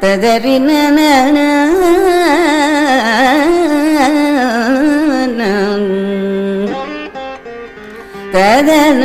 ததறி ததன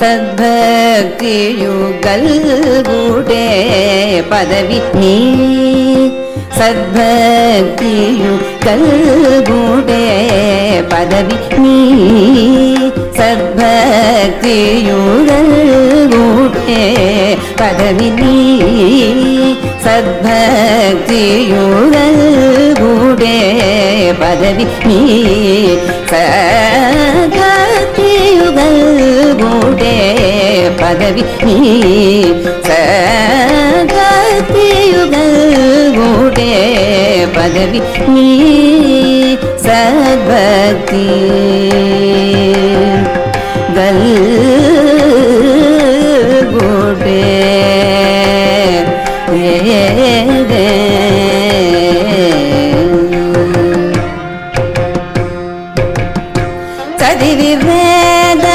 சத்பக்தியுகல் கூடே பதவி நீ. சத்பக்தியுகல் கூடே பதவி நீ. சத்பக்தியுகல் கூடே பதவி நீ. சத்பக்தியுகல் கூடே பதவி ಸದ್ಭಕ್ತಿಯು ಗಲ್ಗುಡೆ ಪದವಿ ನೀ ಸದ್ಭಕ್ತಿಯು ಗಲ್ಗುಡೆ ಪದವಿ ನೀ ಸದ್ಭಕ್ತಿ ಗಲ್ಗುಡೆ ಚದಿವಿ ವೇದ ಶಾಸ್ತ್ರೋಪ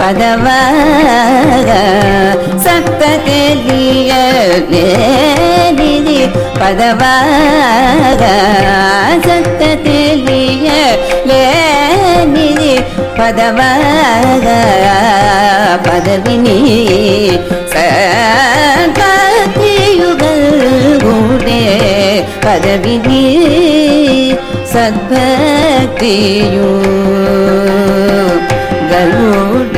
பதவாக சப்தகதிய வேதிதி பதவாக சப்தகதிய வேதிதி பதவாக பதவினி சத்தியுகள் கூடே பதவினி சத்பக்தியூ கல்வோ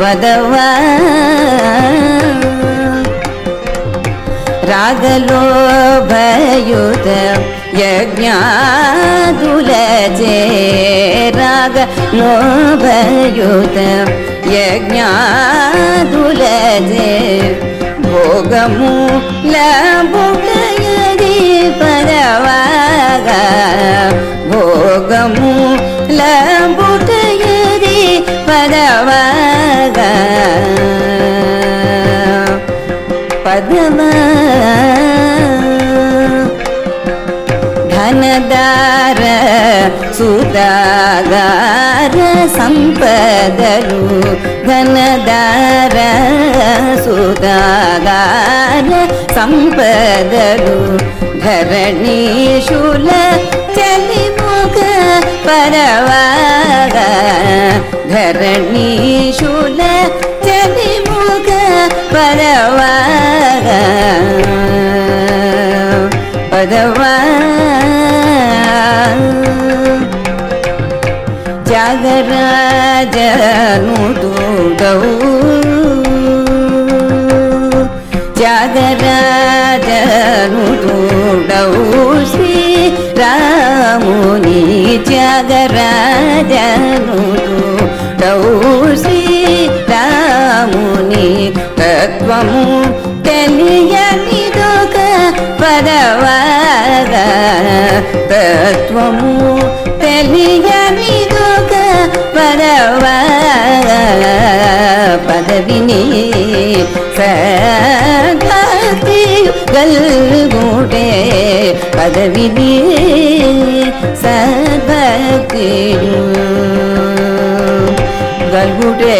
पदवा रागलो भयुत यज्ञादुलजे रागलो भयुत यज्ञादुलजे भोगमु ಧನದಾರ ಸುಧಾಗಾರ ಸಂಪದಲು ಧನದಾರ ಸುಧಾಗಾರ ಸಂಪದಲು ಧರಣಿ ಶೂಲ ಚಲಿ ಮುಖ ಪರವಾಗ ಧರಣಿ ಶೂಲ ಚಲಿ ಮುಖ ಪರವಾಗ దుర్గవు జగరాజనుడవు శ్రీ రాముని జగరాజనుడవు శ్రీ రాముని తత్వము తెలియనిదొక పదవాగా తత్వము తెలియనిదొక పదవా பதவினே சதத்திகள் மூடே பதவினே சதத்தில் கல்குடே